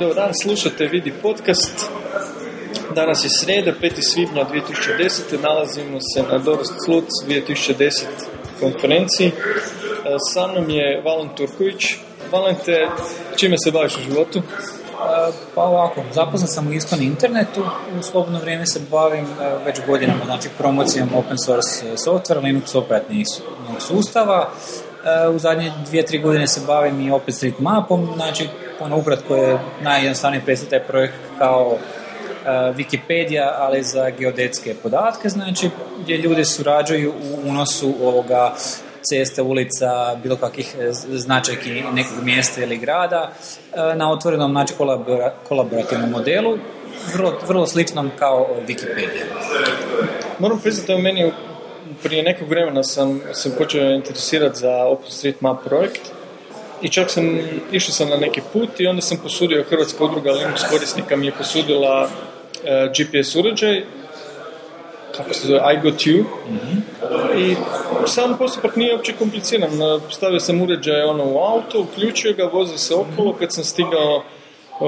Dobar dan, slušate Vidi podcast. Danas je sreda, 5. svibnja 2010. Nalazimo se na Doros Sluc 2010 konferenciji. E, sa mnom je Valen Turković. Valente, čime se baviš u životu? E, pa ovako, zaposlen sam u istom internetu, u slobodno vrijeme se bavim e, već godinama, znači promocijom open source software, Linux operativnih sustava. U zadnje dvije, tri godine se bavim i OpenStreetMapom, znači ono ukratko je najjednostavnije predstaviti taj projekt kao uh, Wikipedia, ali za geodetske podatke, znači gdje ljudi surađuju u unosu ovoga ceste, ulica, bilo kakvih e, značajki nekog mjesta ili grada e, na otvorenom znači kolaborativnom modelu, vrlo, vrlo sličnom kao Wikipedia. Moram priznati da meni prije nekog vremena sam se počeo interesirati za OpenStreetMap projekt i čak sam, išao sam na neki put i onda sam posudio Hrvatska udruga Linux korisnika mi je posudila e, GPS uređaj kako se zove, I got you i sam postupak nije uopće kompliciran. Stavio sam uređaj ono u auto, uključio ga, vozio se okolo kad sam stigao Uh,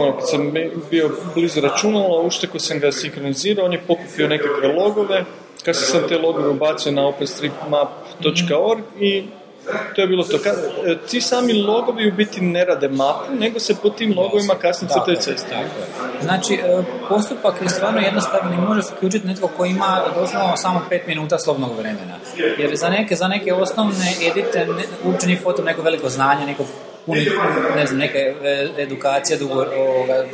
ono, kad sam bio blizu računala, ušteko sam ga sinkronizirao, on je pokupio nekakve logove, kad sam te logove ubacio na openstreetmap.org i to je bilo to. Ka, e, ti sami logovi u biti ne rade mapu, nego se po tim logovima kasnije crtaju ceste. Znači, e, postupak je stvarno jednostavan i može se uključiti netko koji ima doslovno samo 5 minuta slobnog vremena. Jer za neke, za neke osnovne edite ne, uopće nije neko veliko znanje, neko puni, ne znam, neke e, edukacija dugo, ovoga,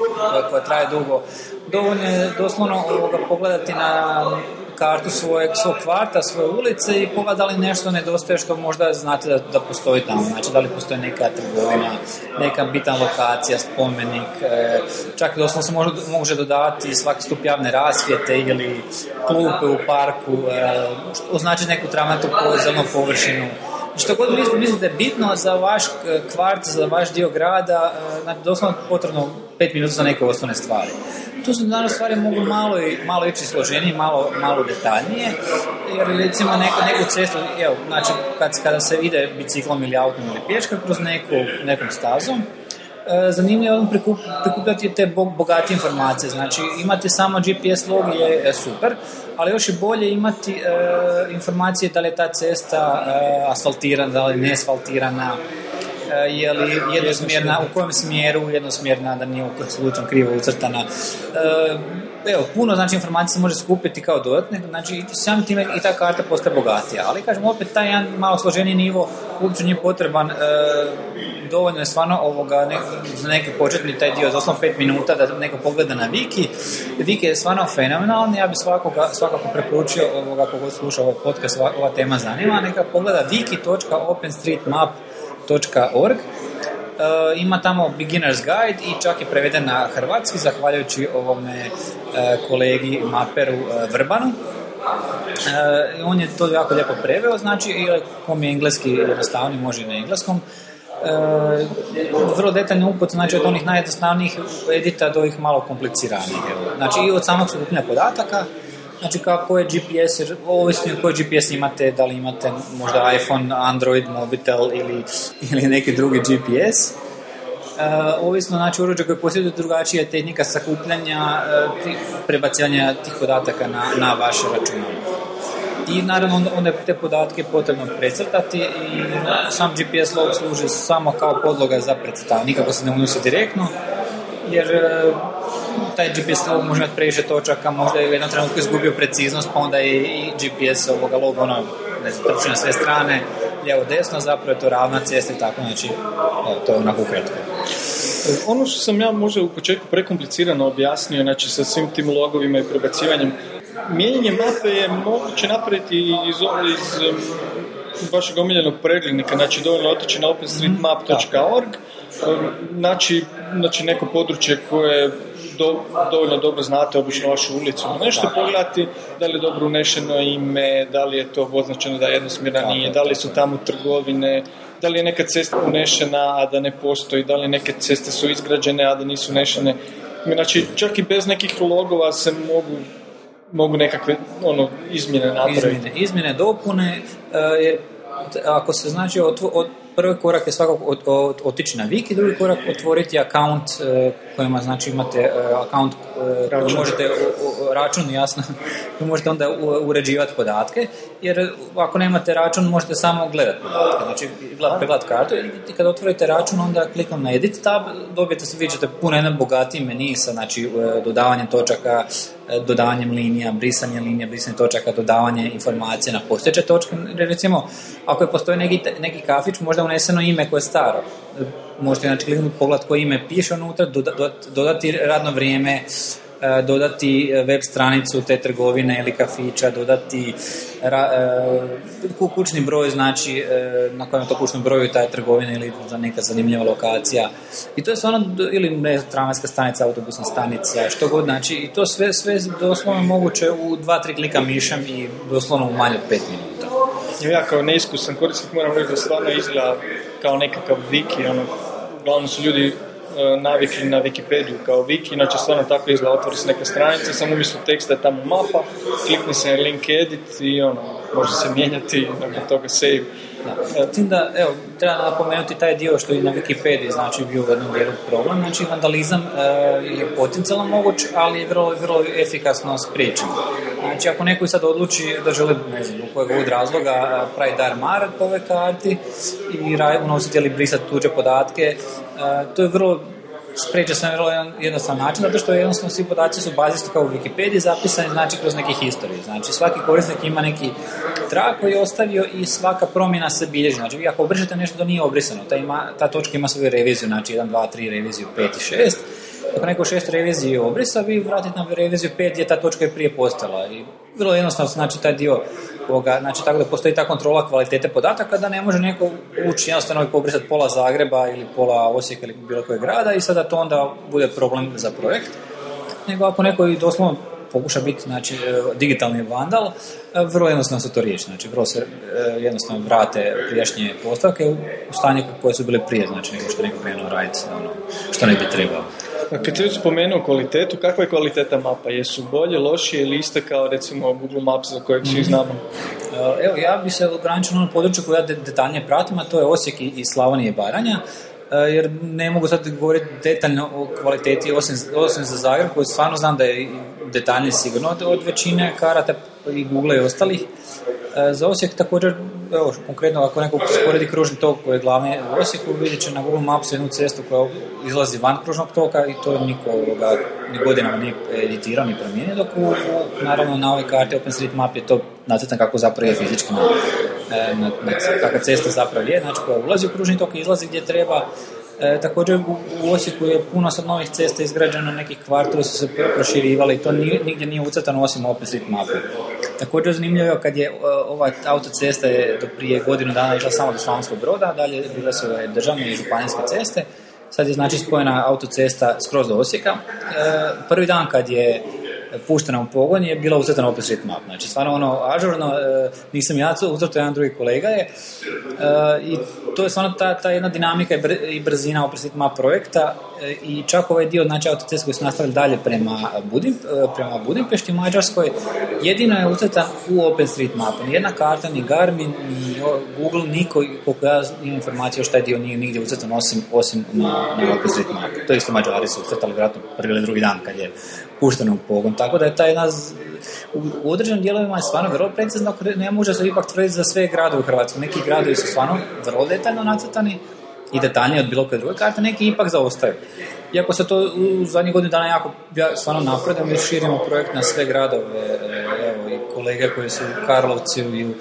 koja traje dugo. Dovoljno je doslovno ovoga, pogledati na kartu svojeg, svog kvarta, svoje ulice i pogledali nešto nedostaje što možda znate da, da postoji tamo. Znači da li postoji neka trgovina, neka bitna lokacija, spomenik, e, čak doslovno se može, može dodati svaki stup javne rasvijete ili klupe u parku, e, označiti neku travnatu zelenu površinu. Što god mislite bitno za vaš kvart, za vaš dio grada, e, znači doslovno potrebno pet minuta za neke osnovne stvari. Tu su danas stvari mogu malo, i, malo ići složenije, malo, malo detaljnije, jer recimo neku, neku cestu, evo, znači kad, kada se ide biciklom ili autom ili pješka kroz neku, nekom stazom, zanimljivo je prikup, prikupljati te bogate informacije. Znači, imati samo GPS log je super, ali još je bolje imati e, informacije da li je ta cesta e, asfaltirana, da li ne asfaltirana, E, je li jednosmjerna, u kojem smjeru jednosmjerna, da nije slučajno krivo ucrtana. E, evo, puno znači informacija se može skupiti kao dodatne, znači samim time i ta karta postaje bogatija, ali kažem opet taj jedan malo složeniji nivo uopće nije potreban, e, dovoljno je stvarno ovoga, ne, za neki početni taj dio, doslovno 5 minuta da neko pogleda na Wiki. Wiki je stvarno fenomenalan, ja bi svakoga, svakako preporučio ovoga, kogod sluša ovaj podcast, ova, ova tema zanima, neka pogleda wiki.openstreetmap .org. E, ima tamo beginner's guide i čak je preveden na hrvatski zahvaljujući ovome e, kolegi maperu e, Vrbanu. E, on je to jako lijepo preveo, znači kom je engleski jednostavni, može i na engleskom. E, vrlo detaljni uput, znači od onih najjednostavnijih edita do ovih malo kompliciranijih. Znači i od samog skupljanja podataka, Znači kako je GPS, ovisno koji GPS imate, da li imate možda iPhone, Android, mobitel ili, ili neki drugi GPS. Uh, ovisno znači uređaj koji posjeduje drugačija tehnika sakupljanja, uh, prebacivanja tih podataka na, na vaše računalo. I naravno onda, te podatke potrebno precrtati i sam GPS log služi samo kao podloga za precrtanje, nikako se ne unosi direktno, jer uh, taj GPS log može imati previše točaka, možda je u jednom trenutku izgubio preciznost, pa onda je i GPS ovoga log ono, ne znam, trči na sve strane, lijevo desno, zapravo je to ravna cesta i tako, znači, to je onako ukratko. Ono što sam ja možda u početku prekomplicirano objasnio, znači sa svim tim logovima i prebacivanjem, mijenjanje mape je moguće napraviti iz, iz vašeg omiljenog preglednika, znači dovoljno otići na openstreetmap.org, znači, znači neko područje koje do, dovoljno dobro znate obično vašu ulicu nešto pogledati, da li je dobro unešeno ime, da li je to označeno da je jednosmjerna nije, da li su tamo trgovine, da li je neka cesta unešena, a da ne postoji, da li neke ceste su izgrađene, a da nisu unešene. Znači, čak i bez nekih logova se mogu mogu nekakve ono, izmjene napraviti. Izmjene, izmjene dopune, uh, jer ako se znači od, od prvi korak je svakako otići na Wiki, drugi korak otvoriti account e, kojima znači imate e, account uh, možete račun jasno možete onda uređivati podatke jer ako nemate račun možete samo gledati podatke znači pregledati kartu i kad otvorite račun onda kliknom na edit tab dobijete se vidite puno jedan bogatiji meni sa znači dodavanjem točaka dodavanjem linija, brisanje linija, brisanje točaka, dodavanje informacije na postojeće točke. Recimo, ako je postoji neki, neki kafić, možda uneseno ime koje je staro. Možete znači kliknuti pogled koje ime piše unutra, dodati radno vrijeme, E, dodati e, web stranicu te trgovine ili kafića, dodati e, kućni broj, znači na kojem je to kućnom broju taj trgovina ili neka zanimljiva lokacija. I to je stvarno, ili ne, tramvajska stanica, autobusna stanica, što god, znači, i to sve, sve doslovno moguće u dva, tri klika mišem i doslovno u manje od pet minuta. Ja kao neiskusan korisnik moram reći da stvarno izgleda kao nekakav wiki, ono, uglavnom su ljudi E, navikli na Wikipediju kao wiki, inače stvarno tako izgleda, otvori se neka stranica, samo umjesto teksta je tamo mapa, klikni se link edit i ono, može se mijenjati, nakon toga save. Da. Tim da, evo, treba napomenuti taj dio što je na Wikipediji znači bio u jednom dijelu problem, znači vandalizam e, je potencijalno moguć, ali je vrlo, vrlo efikasno spriječen. Znači ako neko sad odluči da želi, ne znam, u kojeg od razloga pravi dar mar po ovoj karti i unositi ili brisati tuđe podatke, to je vrlo spreče se na vrlo jednostavan način, zato što jednostavno svi podaci su bazisti kao u Wikipediji zapisani znači kroz neki historiju. Znači svaki korisnik ima neki trag koji je ostavio i svaka promjena se bilježi. Znači vi ako obrišete nešto to nije obrisano, ta, ima, ta točka ima svoju reviziju, znači 1, 2, 3 reviziju, 5 i 6. Ako neko šest reviziji obrisa, vi vratite na reviziju 5 gdje ta točka je prije postala. I vrlo jednostavno znači taj dio ovoga, znači tako da postoji ta kontrola kvalitete podataka da ne može neko ući jednostavno i pobrisati pola Zagreba ili pola Osijeka ili bilo kojeg grada i sada to onda bude problem za projekt. Nego ako neko i doslovno pokuša biti znači, e, digitalni vandal, e, vrlo jednostavno se to riješi. Znači, vrlo se e, jednostavno vrate prijašnje postavke u stanje koje su bile prije, znači nego što neko krenuo raditi ono, što ne bi trebao. Kad ti spomenuo kvalitetu, kakva je kvaliteta mapa? Jesu bolje, lošije ili iste kao recimo Google Maps za kojeg svi mhm. znamo? Evo, ja bi se ograničio na ono područje koje ja detaljnije pratim, a to je Osijek i Slavonije i Baranja. E, jer ne mogu sad govoriti detaljno o kvaliteti osim, osim za Zagreb koji stvarno znam da je detaljnije sigurno od, od većine karata i Google i ostalih. E, za Osijek također, evo, konkretno ako neko sporedi kružni tok koji je glavni u Osijeku, vidjet će na Google Maps jednu cestu koja izlazi van kružnog toka i to niko ovoga, ni godinama nije editirao ni promijenio, dok u, naravno na ovoj karti OpenStreetMap je to nacrtan kako zapravo je fizički na, e, na, na, kakva cesta zapravo je, znači koja ulazi u kružni tok i izlazi gdje treba, E, također u, u Osijeku je puno sad novih cesta izgrađeno, nekih kvartova su se proširivali i to nigdje nije ucrtano osim mapu. Također zanimljivo kad je ova autocesta je do prije godinu dana išla samo do Slavonskog broda, dalje bile su državne i županijske ceste, sad je znači spojena autocesta skroz do Osijeka. E, prvi dan kad je puštena u pogon je bila ucrtana map. Znači, stvarno ono, ažurno, e, nisam ja ucrtao, jedan drugi kolega je. E, I to je stvarno ta, ta jedna dinamika i brzina map projekta e, i čak ovaj dio, znači autocest koji su nastavili dalje prema, Budim, prema Budimpešti u Mađarskoj, jedino je ucrtan u OpenStreetMapu. Nijedna karta, ni Garmin, ni Google, niko, koliko ja imam informaciju, još taj dio nije nigdje ucrtan osim, osim na, na OpenStreetMapu. To isto Mađari su ucrtali vjerojatno prvi ili drugi dan kad je pušteno u pogon. Tako da je taj jedna u određenim dijelovima je stvarno vrlo precizno, ne može se ipak tvrditi za sve gradove u Hrvatskoj. Neki gradovi su stvarno vrlo detaljno nacrtani i detaljnije od bilo koje druge karte, neki ipak zaostaju. Iako se to u zadnjih godinu dana jako ja stvarno napredujemo i širimo projekt na sve gradove, evo i kolege koji su u Karlovci i u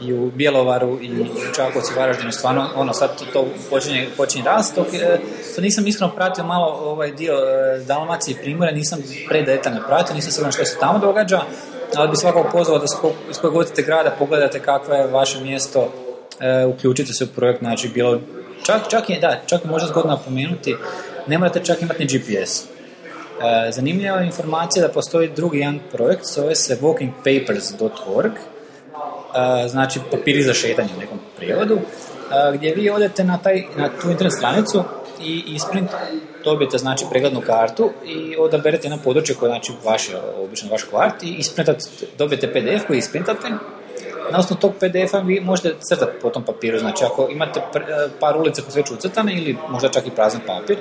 i u Bjelovaru i u Čakovcu i Varaždinu stvarno ono sad to počinje, počinje rast to e, nisam iskreno pratio malo ovaj dio e, Dalmacije i Primore nisam predetaljno pratio nisam siguran što se tamo događa ali bi svakako pozvao da iz kojeg godite grada pogledate kakvo je vaše mjesto e, uključite se u projekt znači bilo čak, čak je da čak je možda zgodno napomenuti ne morate čak imati ni GPS zanimljiva je informacija da postoji drugi jedan projekt zove se walkingpapers.org znači papiri za šetanje u nekom prijevodu, gdje vi odete na, taj, na tu internet stranicu i isprint dobijete znači preglednu kartu i odaberete na područje koje znači vaše, obično vaš kvart i isprintate, dobijete PDF koji isprintate. Na osnovu tog PDF-a vi možete crtati po tom papiru, znači ako imate par ulica koje su već ucrtane ili možda čak i prazan papir,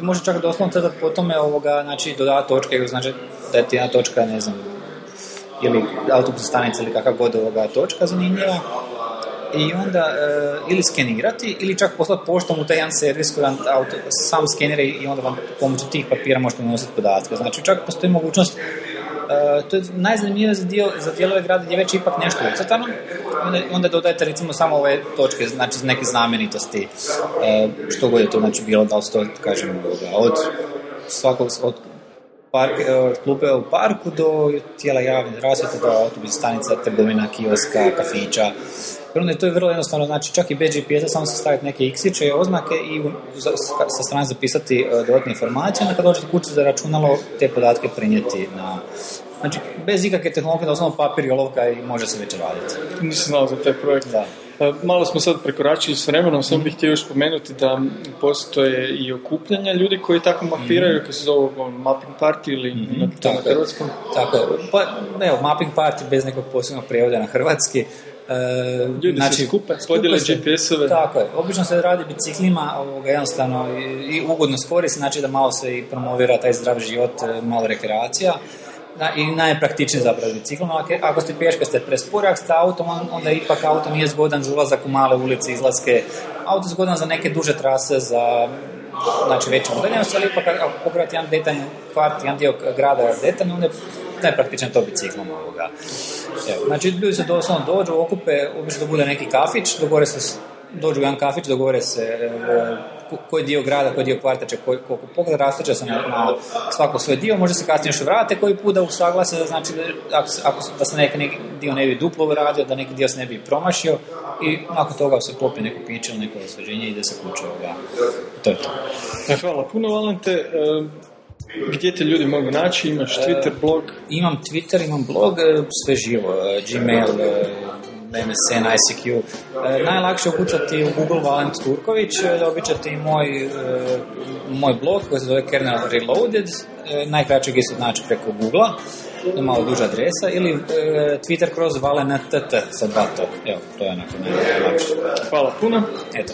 i može čak doslovno crtati po tome ovoga, znači dodati točke, znači da je jedna točka, ne znam, ili autobusna stanica ili kakav god ovoga točka zanimljiva, i onda e, ili skenirati ili čak poslati poštom u taj jedan servis koji vam auto, sam skenira i onda vam pomoću tih papira možete unositi podatke. Znači čak postoji mogućnost Uh, to je najzanimljivije za, dio, za dijelove grada gdje već ipak nešto ucrtano, onda, onda dodajete recimo samo ove točke, znači neke znamenitosti, uh, što god je to znači bilo, da li to, kažem, od svakog, od park, od klupe u parku do tijela javne rasvjete, do autobus stanica, trgovina, kioska, kafića, onda je to je vrlo jednostavno, znači čak i bez GPS-a samo se staviti neke x-iće oznake i sa strane zapisati e, dodatne informacije, onda kad dođete kući za računalo te podatke prinijeti na Znači, bez ikakve tehnologije, doslovno papir i olovka i može se već raditi. Nisam znao za taj projekt. Da. Pa, malo smo sad prekoračili s vremenom, samo bih htio još spomenuti da postoje i okupljanja ljudi koji tako mapiraju, koji se zove ono, mapping party ili mm-hmm. na, na hrvatskom. Tako je. Pa, evo, mapping party bez nekog posebnog prijevoda na hrvatski. E, Ljudi znači, se skupe, podijele GPS-ove. Tako je. Obično se radi biciklima, ovoga, jednostavno i, i ugodno skori znači da malo se i promovira taj zdrav život, e, malo rekreacija. Na, I najpraktičnije zapravo biciklom. Ako ste pješka ste prespori, ako ste autom, onda ipak auto nije zgodan za ulazak u male ulice, izlaske. Auto je zgodan za neke duže trase, za znači veće udaljenosti, ali ipak ako pogledate jedan detaljan kvart, jedan dio grada detaljno, onda je najpraktičnije to biciklom ovoga. Evo, znači, ljudi se doslovno dođu, okupe, obično da bude neki kafić, dogovore se, dođu jedan kafić, dogovore se e, koji dio grada, koji dio kvarta će koliko pogleda, rastuće se na, na svako svoj dio, može se kasnije još vrate koji put da usaglase, znači da, ako, ako, da se neki, neki dio ne bi duplo radio, da neki dio se ne bi promašio i nakon toga se klopi neko piće ili neko osveđenje i ide se kuće ovoga. To je to. E, hvala puno, Valente. Gdje te ljudi mogu naći? Imaš Twitter, blog? Imam Twitter, imam blog, sve živo. Gmail, MSN, ICQ. Najlakše ukucati u Google Valent Turković, dobit ćete i moj, moj blog koji se zove Kernel Reloaded, najkraće ga se naći preko Google je malo duža adresa, ili Twitter kroz valentt sa dva to. Evo, to je onako najlakše. Hvala puno. Eto.